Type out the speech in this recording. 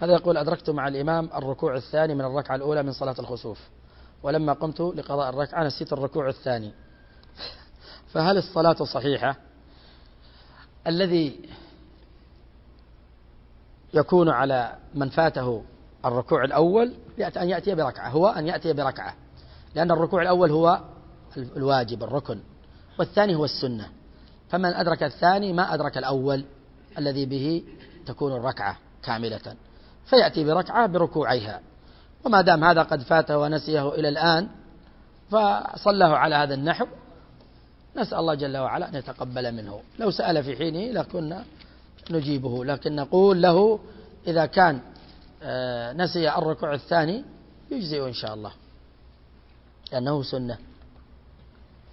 هذا يقول أدركت مع الإمام الركوع الثاني من الركعة الأولى من صلاة الخسوف ولما قمت لقضاء الركعة نسيت الركوع الثاني. فهل الصلاة صحيحة؟ الذي يكون على من فاته الركوع الأول أن يأتي بركعة هو أن يأتي بركعة لأن الركوع الأول هو الواجب الركن والثاني هو السنة. فمن أدرك الثاني ما أدرك الأول الذي به تكون الركعة كاملة. فيأتي بركعة بركوعيها. وما دام هذا قد فاته ونسيه إلى الآن فصله على هذا النحو. نسأل الله جل وعلا أن يتقبل منه. لو سأل في حينه لكنا نجيبه. لكن نقول له إذا كان آه، نسي الركوع الثاني يجزئ إن شاء الله. لأنه سنة.